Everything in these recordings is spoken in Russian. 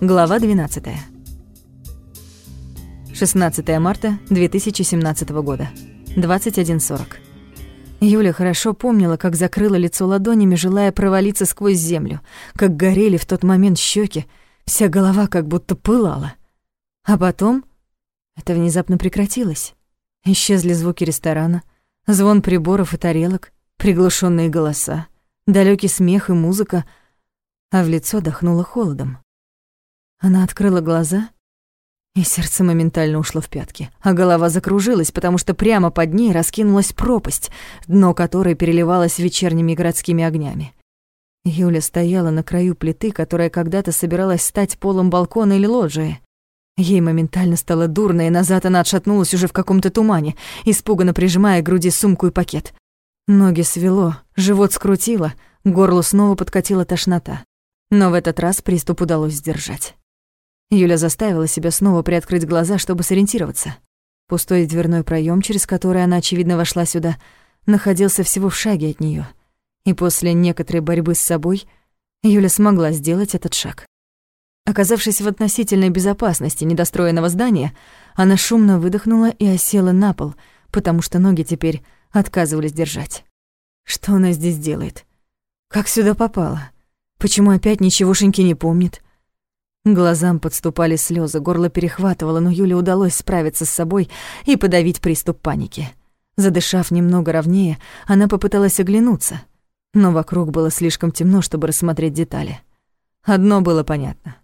Глава 12. 16 марта 2017 года. 21.40. Юля хорошо помнила, как закрыла лицо ладонями, желая провалиться сквозь землю, как горели в тот момент щеки, вся голова как будто пылала. А потом это внезапно прекратилось. Исчезли звуки ресторана, звон приборов и тарелок, приглушенные голоса, далекий смех и музыка, а в лицо дохнуло холодом. Она открыла глаза, и сердце моментально ушло в пятки, а голова закружилась, потому что прямо под ней раскинулась пропасть, дно которой переливалось вечерними городскими огнями. Юля стояла на краю плиты, которая когда-то собиралась стать полом балкона или лоджии. Ей моментально стало дурно, и назад она отшатнулась уже в каком-то тумане, испуганно прижимая к груди сумку и пакет. Ноги свело, живот скрутило, горло снова подкатила тошнота. Но в этот раз приступ удалось сдержать. Юля заставила себя снова приоткрыть глаза, чтобы сориентироваться. Пустой дверной проем, через который она, очевидно, вошла сюда, находился всего в шаге от нее. И после некоторой борьбы с собой Юля смогла сделать этот шаг. Оказавшись в относительной безопасности недостроенного здания, она шумно выдохнула и осела на пол, потому что ноги теперь отказывались держать. Что она здесь делает? Как сюда попала? Почему опять ничегошеньки не помнит? Глазам подступали слезы, горло перехватывало, но Юле удалось справиться с собой и подавить приступ паники. Задышав немного ровнее, она попыталась оглянуться, но вокруг было слишком темно, чтобы рассмотреть детали. Одно было понятно.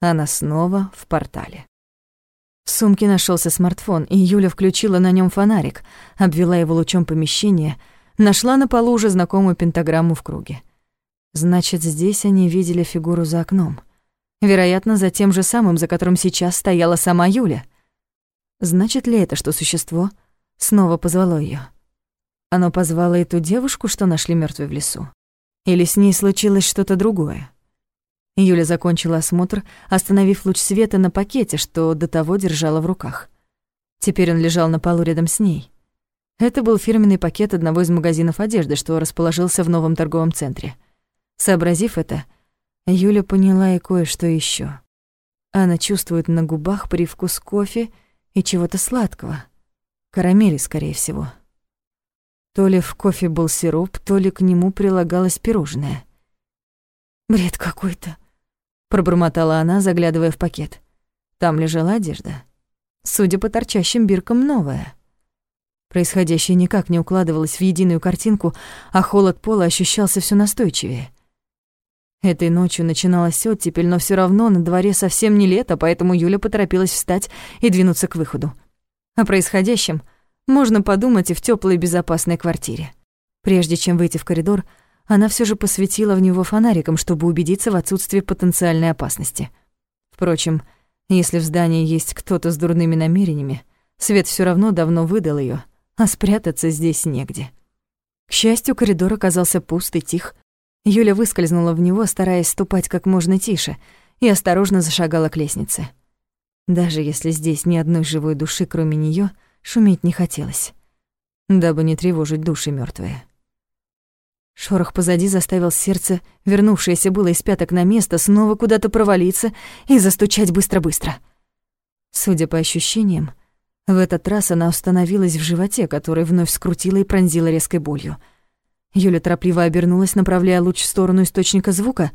Она снова в портале. В сумке нашелся смартфон, и Юля включила на нем фонарик, обвела его лучом помещения, нашла на полу уже знакомую пентаграмму в круге. Значит, здесь они видели фигуру за окном — Вероятно, за тем же самым, за которым сейчас стояла сама Юля. Значит ли это, что существо снова позвало ее? Оно позвало и ту девушку, что нашли мертвой в лесу? Или с ней случилось что-то другое? Юля закончила осмотр, остановив луч света на пакете, что до того держала в руках. Теперь он лежал на полу рядом с ней. Это был фирменный пакет одного из магазинов одежды, что расположился в новом торговом центре. Сообразив это, Юля поняла и кое-что еще. Она чувствует на губах привкус кофе и чего-то сладкого. Карамели, скорее всего. То ли в кофе был сироп, то ли к нему прилагалось пирожное. «Бред какой-то», — пробормотала она, заглядывая в пакет. Там лежала одежда. Судя по торчащим биркам, новая. Происходящее никак не укладывалось в единую картинку, а холод пола ощущался все настойчивее. Этой ночью начиналась оттепель, но все равно на дворе совсем не лето, поэтому Юля поторопилась встать и двинуться к выходу. О происходящем можно подумать и в теплой безопасной квартире. Прежде чем выйти в коридор, она все же посветила в него фонариком, чтобы убедиться в отсутствии потенциальной опасности. Впрочем, если в здании есть кто-то с дурными намерениями, свет все равно давно выдал ее, а спрятаться здесь негде. К счастью, коридор оказался пуст и тих, Юля выскользнула в него, стараясь ступать как можно тише, и осторожно зашагала к лестнице. Даже если здесь ни одной живой души, кроме неё, шуметь не хотелось, дабы не тревожить души мёртвые. Шорох позади заставил сердце, вернувшееся было из пяток на место, снова куда-то провалиться и застучать быстро-быстро. Судя по ощущениям, в этот раз она остановилась в животе, который вновь скрутила и пронзила резкой болью — Юля торопливо обернулась, направляя луч в сторону источника звука.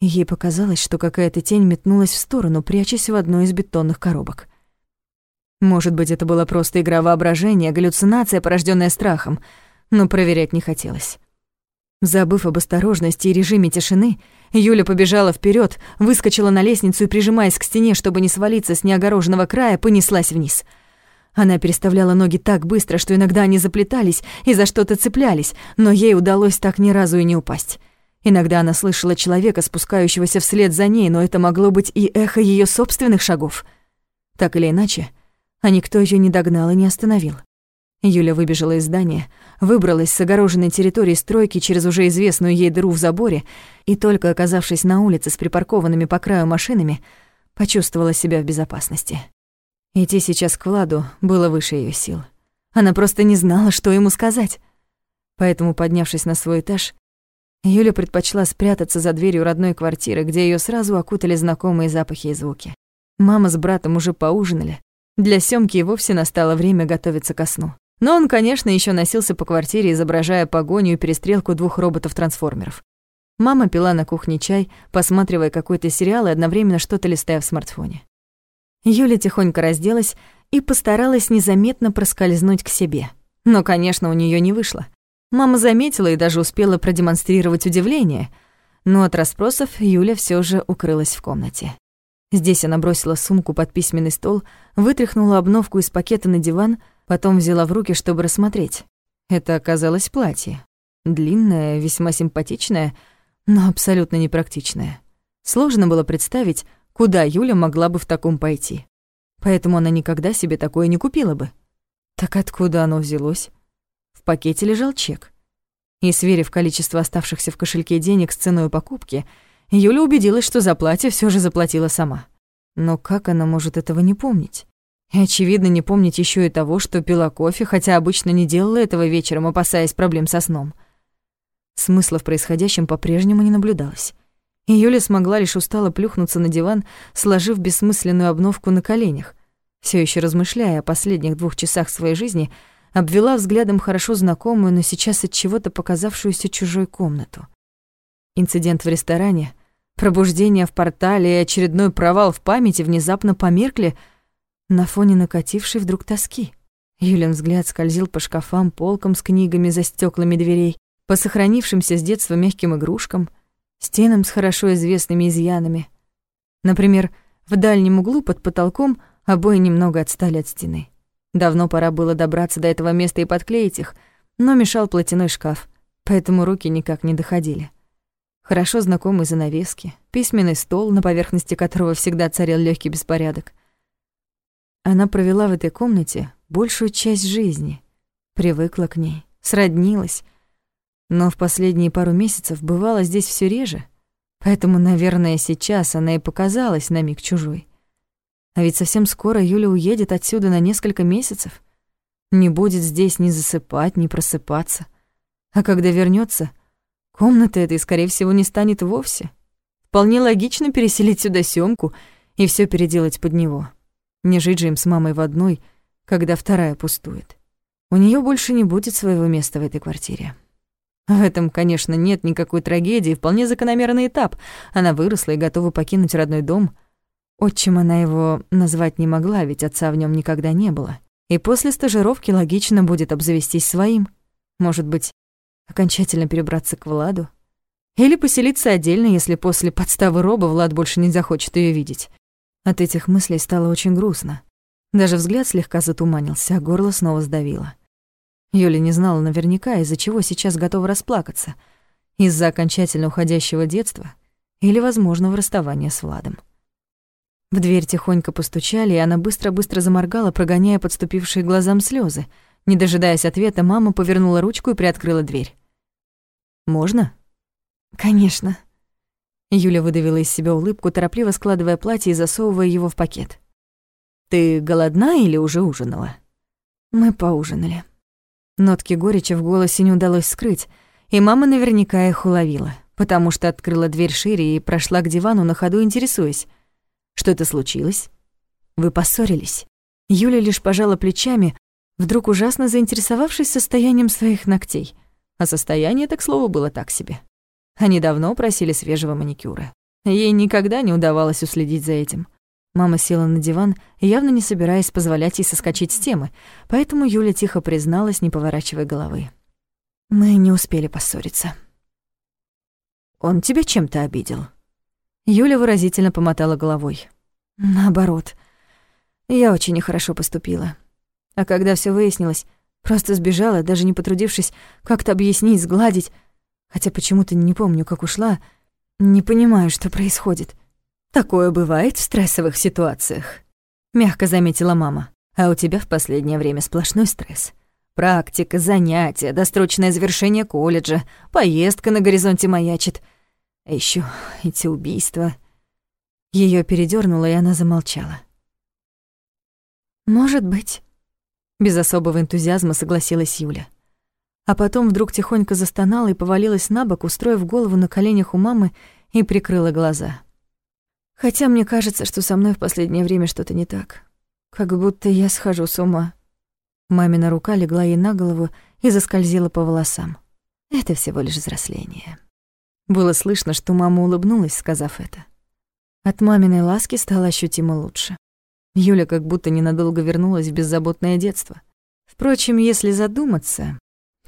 Ей показалось, что какая-то тень метнулась в сторону, прячась в одной из бетонных коробок. Может быть, это была просто игра воображения, галлюцинация, порожденная страхом, но проверять не хотелось. Забыв об осторожности и режиме тишины, Юля побежала вперед, выскочила на лестницу и, прижимаясь к стене, чтобы не свалиться с неогороженного края, понеслась вниз — она переставляла ноги так быстро, что иногда они заплетались и за что-то цеплялись, но ей удалось так ни разу и не упасть. Иногда она слышала человека, спускающегося вслед за ней, но это могло быть и эхо ее собственных шагов. Так или иначе, а никто ее не догнал и не остановил. Юля выбежала из здания, выбралась с огороженной территории стройки через уже известную ей дыру в заборе и, только оказавшись на улице с припаркованными по краю машинами, почувствовала себя в безопасности. Идти сейчас к Владу было выше ее сил. Она просто не знала, что ему сказать. Поэтому, поднявшись на свой этаж, Юля предпочла спрятаться за дверью родной квартиры, где ее сразу окутали знакомые запахи и звуки. Мама с братом уже поужинали. Для Сёмки и вовсе настало время готовиться ко сну. Но он, конечно, еще носился по квартире, изображая погоню и перестрелку двух роботов-трансформеров. Мама пила на кухне чай, посматривая какой-то сериал и одновременно что-то листая в смартфоне. Юля тихонько разделась и постаралась незаметно проскользнуть к себе. Но, конечно, у нее не вышло. Мама заметила и даже успела продемонстрировать удивление, но от расспросов Юля все же укрылась в комнате. Здесь она бросила сумку под письменный стол, вытряхнула обновку из пакета на диван, потом взяла в руки, чтобы рассмотреть. Это оказалось платье. Длинное, весьма симпатичное, но абсолютно непрактичное. Сложно было представить, куда Юля могла бы в таком пойти. Поэтому она никогда себе такое не купила бы. Так откуда оно взялось? В пакете лежал чек. И сверив количество оставшихся в кошельке денег с ценой покупки, Юля убедилась, что за платье все же заплатила сама. Но как она может этого не помнить? И, очевидно, не помнить еще и того, что пила кофе, хотя обычно не делала этого вечером, опасаясь проблем со сном. Смысла в происходящем по-прежнему не наблюдалось. И Юля смогла лишь устало плюхнуться на диван, сложив бессмысленную обновку на коленях. Все еще размышляя о последних двух часах своей жизни, обвела взглядом хорошо знакомую, но сейчас от чего-то показавшуюся чужой комнату. Инцидент в ресторане, пробуждение в портале и очередной провал в памяти внезапно померкли на фоне накатившей вдруг тоски. Юлин взгляд скользил по шкафам, полкам с книгами за стеклами дверей, по сохранившимся с детства мягким игрушкам, стенам с хорошо известными изъянами. Например, в дальнем углу под потолком обои немного отстали от стены. Давно пора было добраться до этого места и подклеить их, но мешал платяной шкаф, поэтому руки никак не доходили. Хорошо знакомые занавески, письменный стол, на поверхности которого всегда царил легкий беспорядок. Она провела в этой комнате большую часть жизни, привыкла к ней, сроднилась, но в последние пару месяцев бывала здесь все реже, поэтому, наверное, сейчас она и показалась на миг чужой. А ведь совсем скоро Юля уедет отсюда на несколько месяцев. Не будет здесь ни засыпать, ни просыпаться. А когда вернется, комната этой, скорее всего, не станет вовсе. Вполне логично переселить сюда Сёмку и все переделать под него. Не жить же им с мамой в одной, когда вторая пустует. У нее больше не будет своего места в этой квартире. В этом, конечно, нет никакой трагедии, вполне закономерный этап. Она выросла и готова покинуть родной дом. Отчим она его назвать не могла, ведь отца в нем никогда не было. И после стажировки логично будет обзавестись своим. Может быть, окончательно перебраться к Владу? Или поселиться отдельно, если после подставы Роба Влад больше не захочет ее видеть. От этих мыслей стало очень грустно. Даже взгляд слегка затуманился, а горло снова сдавило. Юля не знала наверняка, из-за чего сейчас готова расплакаться. Из-за окончательно уходящего детства или возможного расставания с Владом. В дверь тихонько постучали, и она быстро-быстро заморгала, прогоняя подступившие глазам слезы. Не дожидаясь ответа, мама повернула ручку и приоткрыла дверь. «Можно?» «Конечно». Юля выдавила из себя улыбку, торопливо складывая платье и засовывая его в пакет. «Ты голодна или уже ужинала?» «Мы поужинали». Нотки горечи в голосе не удалось скрыть, и мама наверняка их уловила, потому что открыла дверь шире и прошла к дивану на ходу, интересуясь. «Что-то случилось? Вы поссорились?» Юля лишь пожала плечами, вдруг ужасно заинтересовавшись состоянием своих ногтей. А состояние, так слово, было так себе. Они давно просили свежего маникюра. Ей никогда не удавалось уследить за этим. Мама села на диван, явно не собираясь позволять ей соскочить с темы, поэтому Юля тихо призналась, не поворачивая головы. «Мы не успели поссориться». «Он тебя чем-то обидел?» Юля выразительно помотала головой. «Наоборот. Я очень нехорошо поступила. А когда все выяснилось, просто сбежала, даже не потрудившись как-то объяснить, сгладить, хотя почему-то не помню, как ушла, не понимаю, что происходит». Такое бывает в стрессовых ситуациях, мягко заметила мама. А у тебя в последнее время сплошной стресс. Практика, занятия, досрочное завершение колледжа, поездка на горизонте маячит. А ещё эти убийства. Её передёрнуло, и она замолчала. Может быть, без особого энтузиазма согласилась Юля. а потом вдруг тихонько застонала и повалилась на бок, устроив голову на коленях у мамы и прикрыла глаза. Хотя мне кажется, что со мной в последнее время что-то не так. Как будто я схожу с ума. Мамина рука легла ей на голову и заскользила по волосам. Это всего лишь взросление. Было слышно, что мама улыбнулась, сказав это. От маминой ласки стало ощутимо лучше. Юля как будто ненадолго вернулась в беззаботное детство. Впрочем, если задуматься,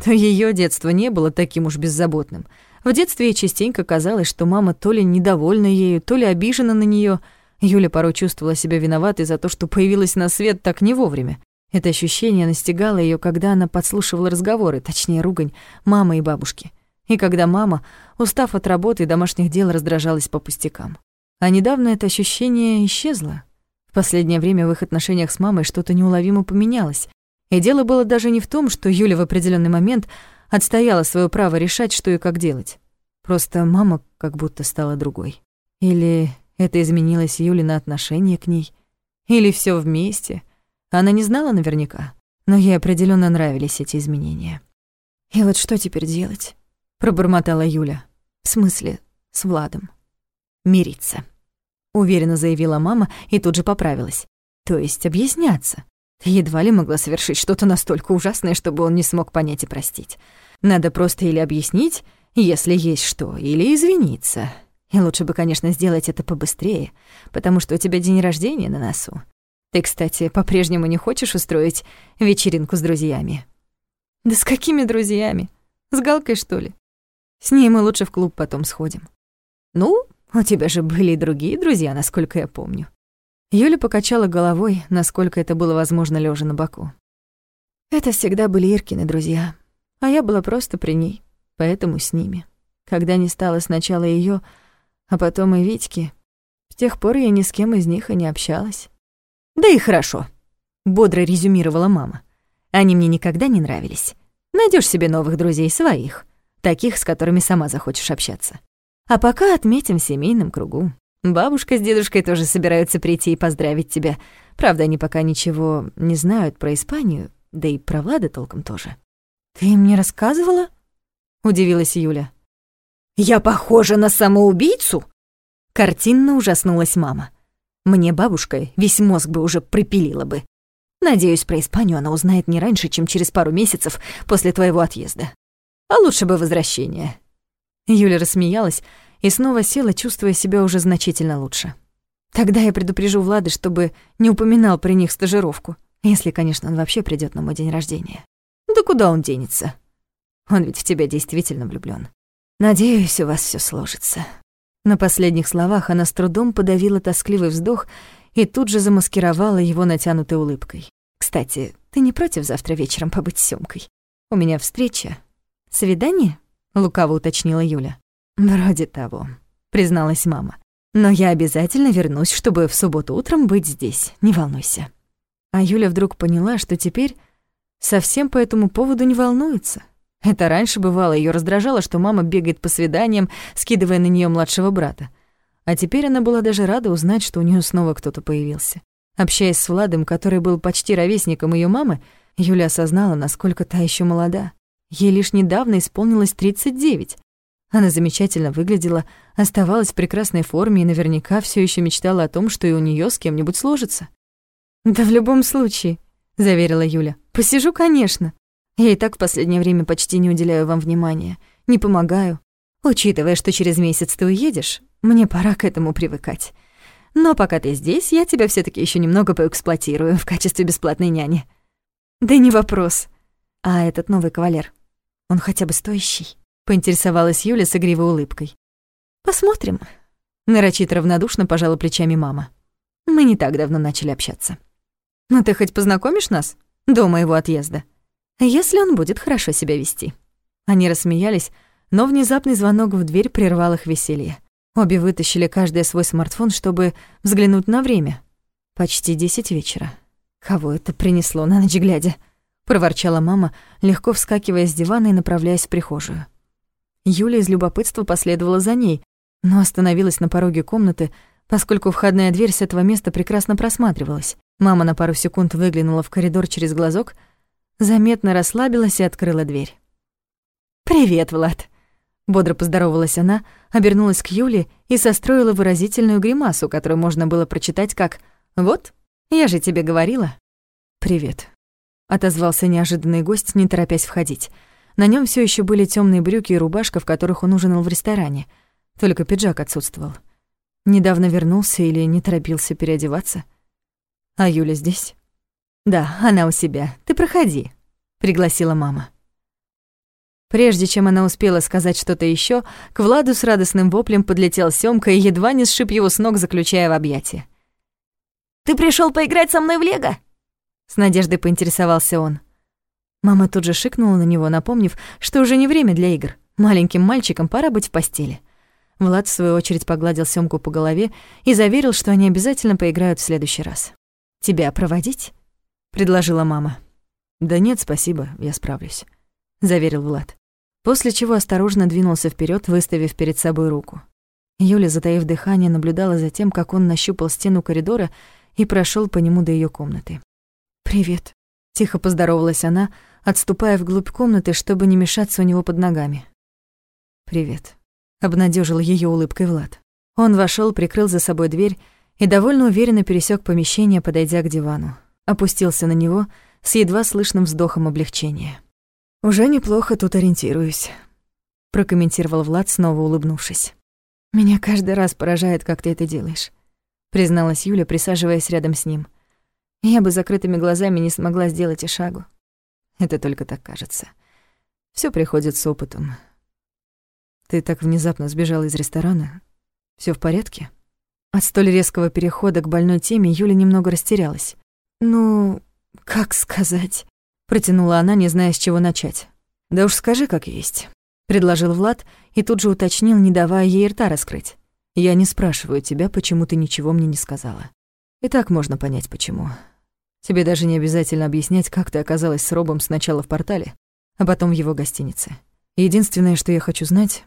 то ее детство не было таким уж беззаботным. В детстве ей частенько казалось, что мама то ли недовольна ею, то ли обижена на нее. Юля порой чувствовала себя виноватой за то, что появилась на свет так не вовремя. Это ощущение настигало ее, когда она подслушивала разговоры, точнее ругань, мамы и бабушки. И когда мама, устав от работы и домашних дел, раздражалась по пустякам. А недавно это ощущение исчезло. В последнее время в их отношениях с мамой что-то неуловимо поменялось. И дело было даже не в том, что Юля в определенный момент отстояла свое право решать, что и как делать. Просто мама как будто стала другой. Или это изменилось Юлина отношение к ней, или все вместе. Она не знала наверняка, но ей определенно нравились эти изменения. «И вот что теперь делать?» — пробормотала Юля. «В смысле, с Владом?» «Мириться», — уверенно заявила мама и тут же поправилась. «То есть объясняться. Едва ли могла совершить что-то настолько ужасное, чтобы он не смог понять и простить. Надо просто или объяснить, если есть что, или извиниться. И лучше бы, конечно, сделать это побыстрее, потому что у тебя день рождения на носу. Ты, кстати, по-прежнему не хочешь устроить вечеринку с друзьями? Да с какими друзьями? С Галкой, что ли? С ней мы лучше в клуб потом сходим. Ну, у тебя же были и другие друзья, насколько я помню. Юля покачала головой, насколько это было возможно, лежа на боку. Это всегда были Иркины друзья, а я была просто при ней, поэтому с ними. Когда не стало сначала ее, а потом и Витьки, с тех пор я ни с кем из них и не общалась. «Да и хорошо», — бодро резюмировала мама. «Они мне никогда не нравились. Найдешь себе новых друзей своих, таких, с которыми сама захочешь общаться. А пока отметим в семейном кругу. Бабушка с дедушкой тоже собираются прийти и поздравить тебя. Правда, они пока ничего не знают про Испанию, да и про Влада толком тоже. «Ты им не рассказывала?» — удивилась Юля. «Я похожа на самоубийцу?» Картинно ужаснулась мама. Мне бабушка весь мозг бы уже припилила бы. Надеюсь, про Испанию она узнает не раньше, чем через пару месяцев после твоего отъезда. А лучше бы возвращение. Юля рассмеялась, и снова села, чувствуя себя уже значительно лучше. Тогда я предупрежу Влада, чтобы не упоминал при них стажировку, если, конечно, он вообще придет на мой день рождения. Да куда он денется? Он ведь в тебя действительно влюблён. Надеюсь, у вас всё сложится. На последних словах она с трудом подавила тоскливый вздох и тут же замаскировала его натянутой улыбкой. «Кстати, ты не против завтра вечером побыть с Сёмкой? У меня встреча. Свидание?» — лукаво уточнила Юля. «Вроде того», — призналась мама. «Но я обязательно вернусь, чтобы в субботу утром быть здесь, не волнуйся». А Юля вдруг поняла, что теперь совсем по этому поводу не волнуется. Это раньше бывало, ее раздражало, что мама бегает по свиданиям, скидывая на нее младшего брата. А теперь она была даже рада узнать, что у нее снова кто-то появился. Общаясь с Владом, который был почти ровесником ее мамы, Юля осознала, насколько та еще молода. Ей лишь недавно исполнилось 39, она замечательно выглядела, оставалась в прекрасной форме и наверняка все еще мечтала о том, что и у нее с кем-нибудь сложится. «Да в любом случае», — заверила Юля. «Посижу, конечно. Я и так в последнее время почти не уделяю вам внимания, не помогаю. Учитывая, что через месяц ты уедешь, мне пора к этому привыкать. Но пока ты здесь, я тебя все таки еще немного поэксплуатирую в качестве бесплатной няни». «Да не вопрос. А этот новый кавалер, он хотя бы стоящий?» Поинтересовалась Юля с игривой улыбкой. Посмотрим. Нарочито равнодушно пожала плечами мама. Мы не так давно начали общаться. Ну ты хоть познакомишь нас до моего отъезда? Если он будет хорошо себя вести. Они рассмеялись, но внезапный звонок в дверь прервал их веселье. Обе вытащили каждый свой смартфон, чтобы взглянуть на время. Почти десять вечера. Кого это принесло на ночь глядя? проворчала мама, легко вскакивая с дивана и направляясь в прихожую. Юля из любопытства последовала за ней, но остановилась на пороге комнаты, поскольку входная дверь с этого места прекрасно просматривалась. Мама на пару секунд выглянула в коридор через глазок, заметно расслабилась и открыла дверь. «Привет, Влад!» Бодро поздоровалась она, обернулась к Юле и состроила выразительную гримасу, которую можно было прочитать как «Вот, я же тебе говорила». «Привет», — отозвался неожиданный гость, не торопясь входить. На нем все еще были темные брюки и рубашка, в которых он ужинал в ресторане. Только пиджак отсутствовал. Недавно вернулся или не торопился переодеваться. А Юля здесь? Да, она у себя. Ты проходи, пригласила мама. Прежде чем она успела сказать что-то еще, к Владу с радостным воплем подлетел Сёмка и едва не сшиб его с ног, заключая в объятия. «Ты пришел поиграть со мной в лего?» С надеждой поинтересовался он. Мама тут же шикнула на него, напомнив, что уже не время для игр. Маленьким мальчикам пора быть в постели. Влад, в свою очередь, погладил Сёмку по голове и заверил, что они обязательно поиграют в следующий раз. «Тебя проводить?» — предложила мама. «Да нет, спасибо, я справлюсь», — заверил Влад. После чего осторожно двинулся вперед, выставив перед собой руку. Юля, затаив дыхание, наблюдала за тем, как он нащупал стену коридора и прошел по нему до ее комнаты. «Привет», — тихо поздоровалась она, отступая вглубь комнаты, чтобы не мешаться у него под ногами. «Привет», — обнадежил ее улыбкой Влад. Он вошел, прикрыл за собой дверь и довольно уверенно пересек помещение, подойдя к дивану. Опустился на него с едва слышным вздохом облегчения. «Уже неплохо тут ориентируюсь», — прокомментировал Влад, снова улыбнувшись. «Меня каждый раз поражает, как ты это делаешь», — призналась Юля, присаживаясь рядом с ним. «Я бы закрытыми глазами не смогла сделать и шагу. Это только так кажется. Все приходит с опытом. Ты так внезапно сбежала из ресторана. Все в порядке?» От столь резкого перехода к больной теме Юля немного растерялась. «Ну, как сказать?» Протянула она, не зная, с чего начать. «Да уж скажи, как есть», — предложил Влад и тут же уточнил, не давая ей рта раскрыть. «Я не спрашиваю тебя, почему ты ничего мне не сказала. И так можно понять, почему. Тебе даже не обязательно объяснять, как ты оказалась с Робом сначала в портале, а потом в его гостинице. Единственное, что я хочу знать,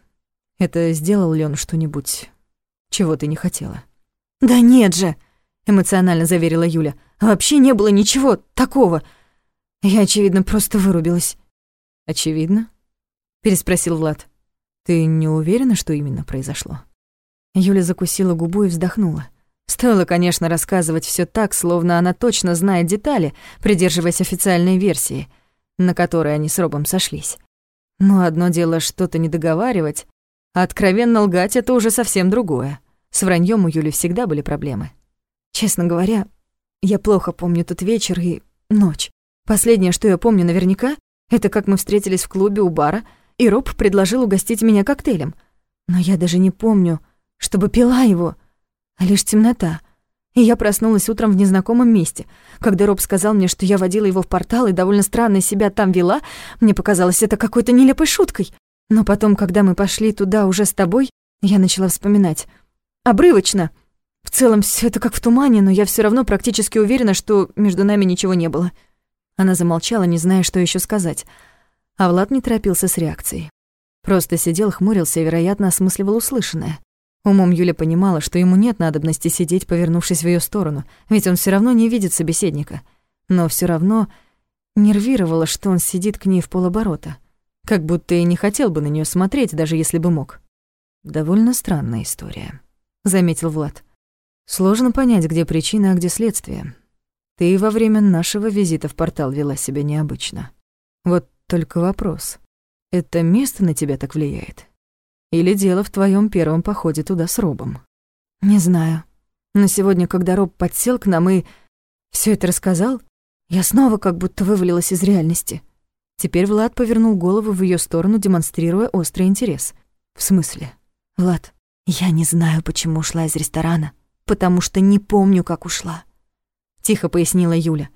это сделал ли он что-нибудь, чего ты не хотела». «Да нет же!» — эмоционально заверила Юля. «Вообще не было ничего такого. Я, очевидно, просто вырубилась». «Очевидно?» — переспросил Влад. «Ты не уверена, что именно произошло?» Юля закусила губу и вздохнула. Стоило, конечно, рассказывать все так, словно она точно знает детали, придерживаясь официальной версии, на которой они с Робом сошлись. Но одно дело что-то не договаривать, а откровенно лгать — это уже совсем другое. С враньем у Юли всегда были проблемы. Честно говоря, я плохо помню тот вечер и ночь. Последнее, что я помню наверняка, это как мы встретились в клубе у бара, и Роб предложил угостить меня коктейлем. Но я даже не помню, чтобы пила его, а лишь темнота. И я проснулась утром в незнакомом месте. Когда Роб сказал мне, что я водила его в портал и довольно странно себя там вела, мне показалось это какой-то нелепой шуткой. Но потом, когда мы пошли туда уже с тобой, я начала вспоминать. Обрывочно. В целом все это как в тумане, но я все равно практически уверена, что между нами ничего не было. Она замолчала, не зная, что еще сказать. А Влад не торопился с реакцией. Просто сидел, хмурился и, вероятно, осмысливал услышанное. Умом Юля понимала, что ему нет надобности сидеть, повернувшись в ее сторону, ведь он все равно не видит собеседника. Но все равно нервировало, что он сидит к ней в полоборота, как будто и не хотел бы на нее смотреть, даже если бы мог. «Довольно странная история», — заметил Влад. «Сложно понять, где причина, а где следствие. Ты во время нашего визита в портал вела себя необычно. Вот только вопрос. Это место на тебя так влияет? Или дело в твоем первом походе туда с Робом? Не знаю. Но сегодня, когда Роб подсел к нам и все это рассказал, я снова как будто вывалилась из реальности. Теперь Влад повернул голову в ее сторону, демонстрируя острый интерес. В смысле? Влад, я не знаю, почему ушла из ресторана, потому что не помню, как ушла. — тихо пояснила Юля.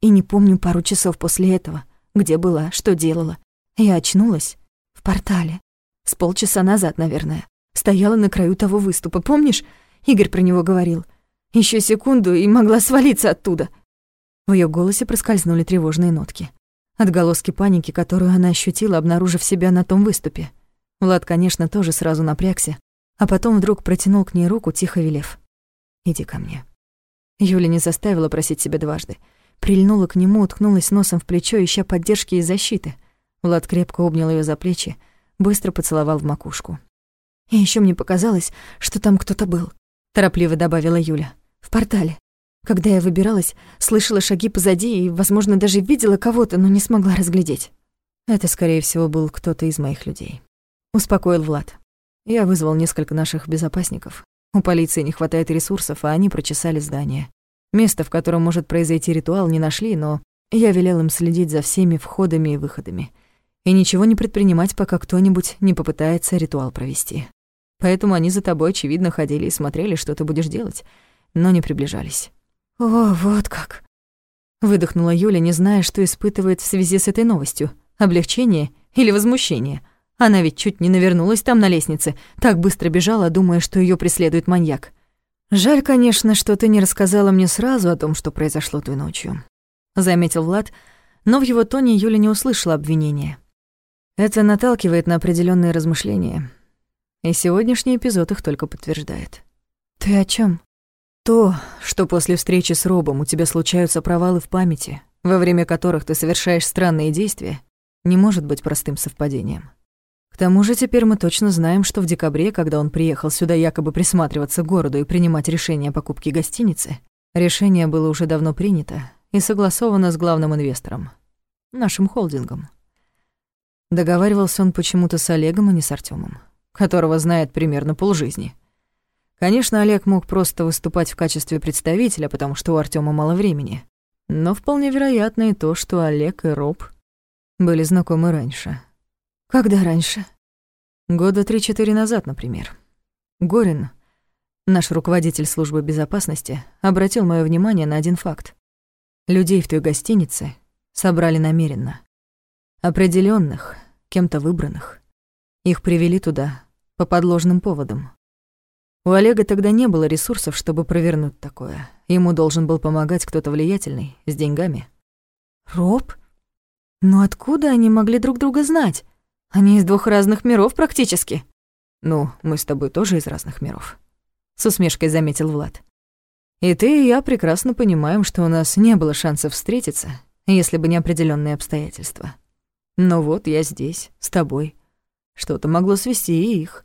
«И не помню пару часов после этого, где была, что делала. Я очнулась в портале. С полчаса назад, наверное. Стояла на краю того выступа, помнишь? Игорь про него говорил. Еще секунду и могла свалиться оттуда». В ее голосе проскользнули тревожные нотки. Отголоски паники, которую она ощутила, обнаружив себя на том выступе. Влад, конечно, тоже сразу напрягся, а потом вдруг протянул к ней руку, тихо велев. «Иди ко мне». Юля не заставила просить себя дважды. Прильнула к нему, уткнулась носом в плечо, ища поддержки и защиты. Влад крепко обнял ее за плечи, быстро поцеловал в макушку. «И еще мне показалось, что там кто-то был», — торопливо добавила Юля. «В портале. Когда я выбиралась, слышала шаги позади и, возможно, даже видела кого-то, но не смогла разглядеть». «Это, скорее всего, был кто-то из моих людей», — успокоил Влад. Я вызвал несколько наших безопасников. У полиции не хватает ресурсов, а они прочесали здание. Место, в котором может произойти ритуал, не нашли, но я велел им следить за всеми входами и выходами. И ничего не предпринимать, пока кто-нибудь не попытается ритуал провести. Поэтому они за тобой, очевидно, ходили и смотрели, что ты будешь делать, но не приближались. «О, вот как!» Выдохнула Юля, не зная, что испытывает в связи с этой новостью. Облегчение или возмущение — она ведь чуть не навернулась там на лестнице, так быстро бежала, думая, что ее преследует маньяк. «Жаль, конечно, что ты не рассказала мне сразу о том, что произошло той ночью», — заметил Влад, но в его тоне Юля не услышала обвинения. Это наталкивает на определенные размышления, и сегодняшний эпизод их только подтверждает. «Ты о чем? То, что после встречи с Робом у тебя случаются провалы в памяти, во время которых ты совершаешь странные действия, не может быть простым совпадением. К тому же теперь мы точно знаем, что в декабре, когда он приехал сюда якобы присматриваться к городу и принимать решение о покупке гостиницы, решение было уже давно принято и согласовано с главным инвестором, нашим холдингом. Договаривался он почему-то с Олегом, а не с Артёмом, которого знает примерно полжизни. Конечно, Олег мог просто выступать в качестве представителя, потому что у Артёма мало времени. Но вполне вероятно и то, что Олег и Роб были знакомы раньше. Когда раньше? Года три-четыре назад, например. Горин, наш руководитель службы безопасности, обратил моё внимание на один факт. Людей в той гостинице собрали намеренно. Определённых, кем-то выбранных. Их привели туда по подложным поводам. У Олега тогда не было ресурсов, чтобы провернуть такое. Ему должен был помогать кто-то влиятельный, с деньгами. Роб? Но откуда они могли друг друга знать? Они из двух разных миров практически. Ну, мы с тобой тоже из разных миров. С усмешкой заметил Влад. И ты и я прекрасно понимаем, что у нас не было шансов встретиться, если бы не определенные обстоятельства. Но вот я здесь, с тобой. Что-то могло свести и их.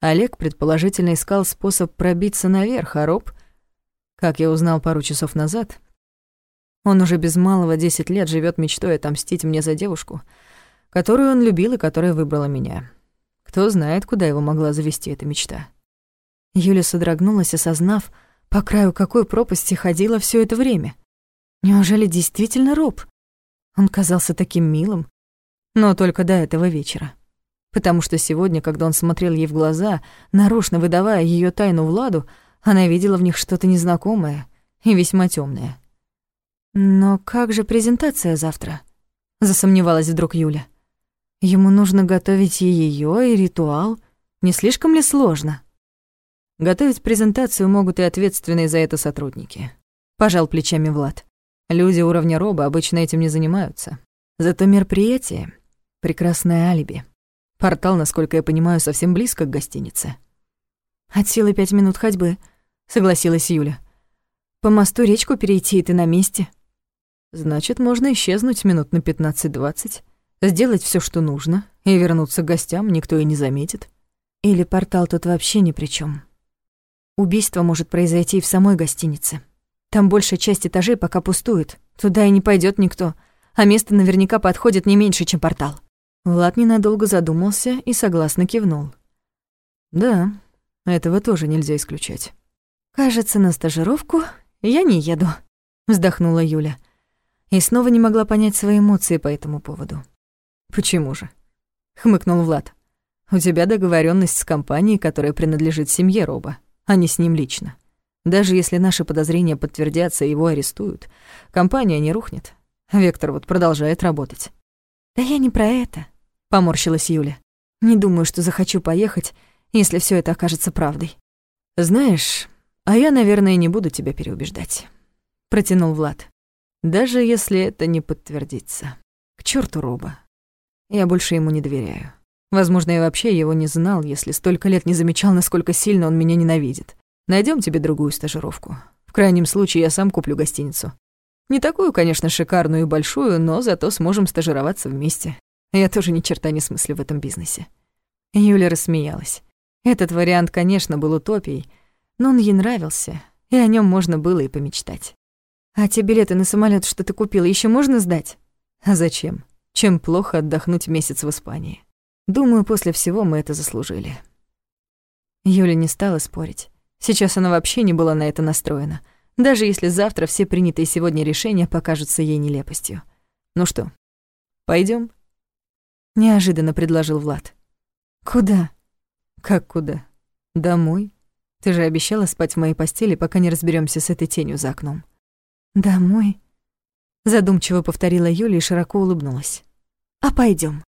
Олег предположительно искал способ пробиться наверх, а Роб, как я узнал пару часов назад, он уже без малого десять лет живет мечтой отомстить мне за девушку — которую он любил и которая выбрала меня. Кто знает, куда его могла завести эта мечта. Юля содрогнулась, осознав, по краю какой пропасти ходила все это время. Неужели действительно Роб? Он казался таким милым, но только до этого вечера. Потому что сегодня, когда он смотрел ей в глаза, нарочно выдавая ее тайну Владу, она видела в них что-то незнакомое и весьма темное. «Но как же презентация завтра?» — засомневалась вдруг Юля. Ему нужно готовить и её, и ритуал. Не слишком ли сложно? Готовить презентацию могут и ответственные за это сотрудники. Пожал плечами Влад. Люди уровня роба обычно этим не занимаются. Зато мероприятие — прекрасное алиби. Портал, насколько я понимаю, совсем близко к гостинице. От силы пять минут ходьбы, согласилась Юля. По мосту речку перейти, и ты на месте. Значит, можно исчезнуть минут на пятнадцать-двадцать сделать все, что нужно, и вернуться к гостям никто и не заметит. Или портал тут вообще ни при чем. Убийство может произойти и в самой гостинице. Там большая часть этажей пока пустует, туда и не пойдет никто, а место наверняка подходит не меньше, чем портал. Влад ненадолго задумался и согласно кивнул. Да, этого тоже нельзя исключать. «Кажется, на стажировку я не еду», — вздохнула Юля. И снова не могла понять свои эмоции по этому поводу. «Почему же?» — хмыкнул Влад. «У тебя договоренность с компанией, которая принадлежит семье Роба, а не с ним лично. Даже если наши подозрения подтвердятся и его арестуют, компания не рухнет. Вектор вот продолжает работать». «Да я не про это», — поморщилась Юля. «Не думаю, что захочу поехать, если все это окажется правдой». «Знаешь, а я, наверное, не буду тебя переубеждать», — протянул Влад. «Даже если это не подтвердится. К черту Роба. Я больше ему не доверяю. Возможно, я вообще его не знал, если столько лет не замечал, насколько сильно он меня ненавидит. Найдем тебе другую стажировку. В крайнем случае, я сам куплю гостиницу. Не такую, конечно, шикарную и большую, но зато сможем стажироваться вместе. Я тоже ни черта не смыслю в этом бизнесе. Юля рассмеялась. Этот вариант, конечно, был утопией, но он ей нравился, и о нем можно было и помечтать. «А те билеты на самолет, что ты купила, еще можно сдать?» «А зачем? Чем плохо отдохнуть месяц в Испании? Думаю, после всего мы это заслужили». Юля не стала спорить. Сейчас она вообще не была на это настроена, даже если завтра все принятые сегодня решения покажутся ей нелепостью. «Ну что, пойдем? Неожиданно предложил Влад. «Куда?» «Как куда? Домой?» Ты же обещала спать в моей постели, пока не разберемся с этой тенью за окном. Домой? Задумчиво повторила Юля и широко улыбнулась. А пойдем.